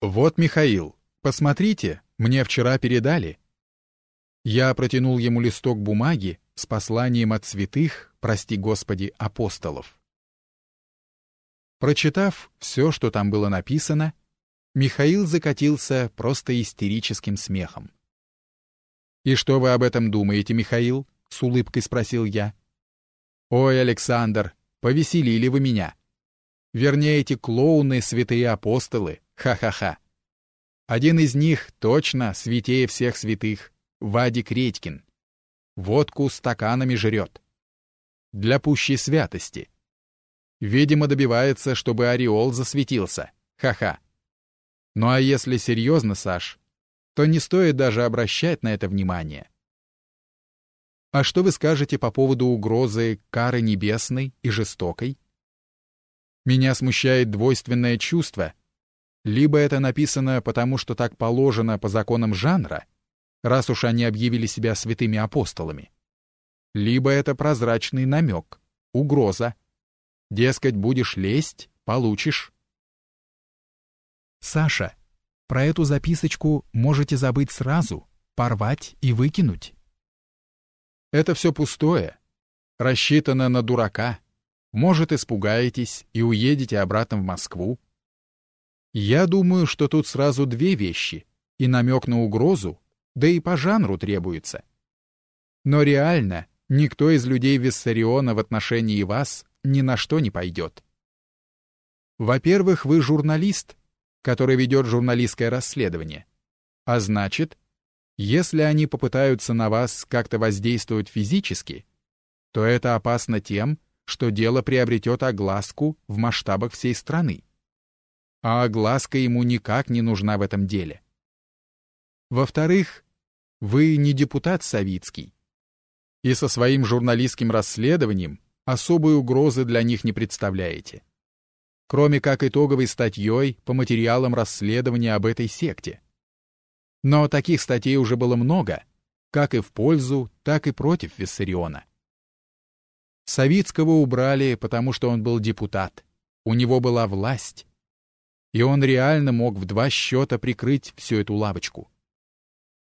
«Вот, Михаил, посмотрите, мне вчера передали». Я протянул ему листок бумаги с посланием от святых, прости Господи, апостолов. Прочитав все, что там было написано, Михаил закатился просто истерическим смехом. «И что вы об этом думаете, Михаил?» — с улыбкой спросил я. «Ой, Александр, повеселили вы меня. Вернее, эти клоуны, святые апостолы, ха-ха-ха. Один из них точно святее всех святых, Вадик Редькин. Водку стаканами жрет. Для пущей святости. Видимо, добивается, чтобы ореол засветился. Ха-ха. Ну а если серьезно, Саш, то не стоит даже обращать на это внимание. А что вы скажете по поводу угрозы кары небесной и жестокой? Меня смущает двойственное чувство. Либо это написано потому, что так положено по законам жанра, раз уж они объявили себя святыми апостолами. Либо это прозрачный намек, угроза. Дескать, будешь лезть — получишь. Саша, про эту записочку можете забыть сразу, порвать и выкинуть. Это все пустое, рассчитано на дурака. Может, испугаетесь и уедете обратно в Москву. Я думаю, что тут сразу две вещи, и намек на угрозу, да и по жанру требуется. Но реально, никто из людей Виссариона в отношении вас ни на что не пойдет. Во-первых, вы журналист, который ведет журналистское расследование. А значит, если они попытаются на вас как-то воздействовать физически, то это опасно тем, что дело приобретет огласку в масштабах всей страны. А огласка ему никак не нужна в этом деле. Во-вторых, вы не депутат Савицкий, и со своим журналистским расследованием особой угрозы для них не представляете кроме как итоговой статьей по материалам расследования об этой секте. Но таких статей уже было много, как и в пользу, так и против Виссариона. Савицкого убрали, потому что он был депутат, у него была власть, и он реально мог в два счета прикрыть всю эту лавочку.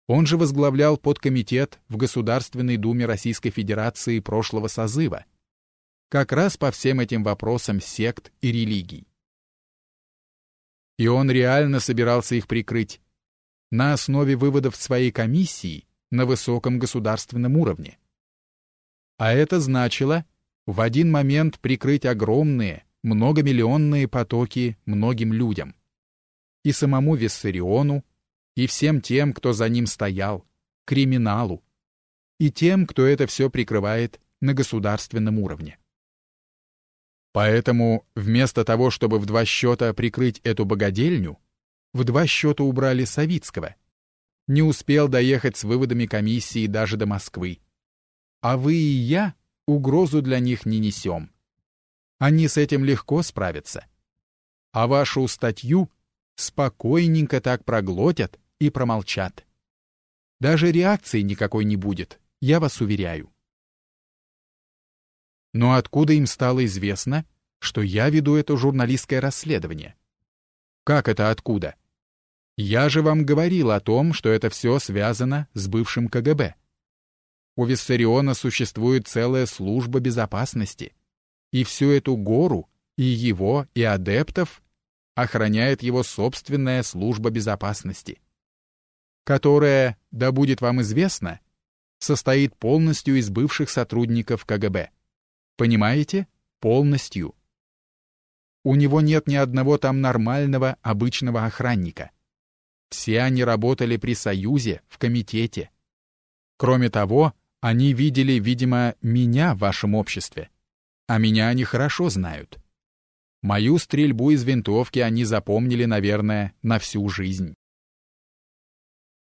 Он же возглавлял подкомитет в Государственной Думе Российской Федерации прошлого созыва, как раз по всем этим вопросам сект и религий. И он реально собирался их прикрыть на основе выводов своей комиссии на высоком государственном уровне. А это значило в один момент прикрыть огромные, многомиллионные потоки многим людям. И самому Виссариону, и всем тем, кто за ним стоял, криминалу, и тем, кто это все прикрывает на государственном уровне. Поэтому вместо того, чтобы в два счета прикрыть эту богадельню, в два счета убрали Савицкого. Не успел доехать с выводами комиссии даже до Москвы. А вы и я угрозу для них не несем. Они с этим легко справятся. А вашу статью спокойненько так проглотят и промолчат. Даже реакции никакой не будет, я вас уверяю. Но откуда им стало известно, что я веду это журналистское расследование? Как это откуда? Я же вам говорил о том, что это все связано с бывшим КГБ. У Виссариона существует целая служба безопасности, и всю эту гору, и его, и адептов охраняет его собственная служба безопасности, которая, да будет вам известно, состоит полностью из бывших сотрудников КГБ. Понимаете? Полностью. У него нет ни одного там нормального, обычного охранника. Все они работали при Союзе, в комитете. Кроме того, они видели, видимо, меня в вашем обществе. А меня они хорошо знают. Мою стрельбу из винтовки они запомнили, наверное, на всю жизнь.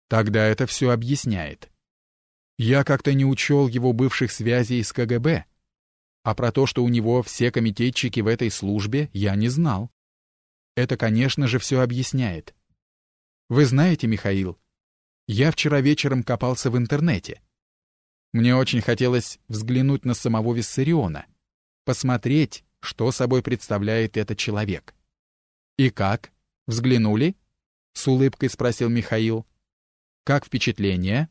Тогда это все объясняет. Я как-то не учел его бывших связей с КГБ, а про то, что у него все комитетчики в этой службе, я не знал. Это, конечно же, все объясняет. Вы знаете, Михаил, я вчера вечером копался в интернете. Мне очень хотелось взглянуть на самого Виссариона, посмотреть, что собой представляет этот человек. И как? Взглянули? с улыбкой спросил Михаил. Как впечатление?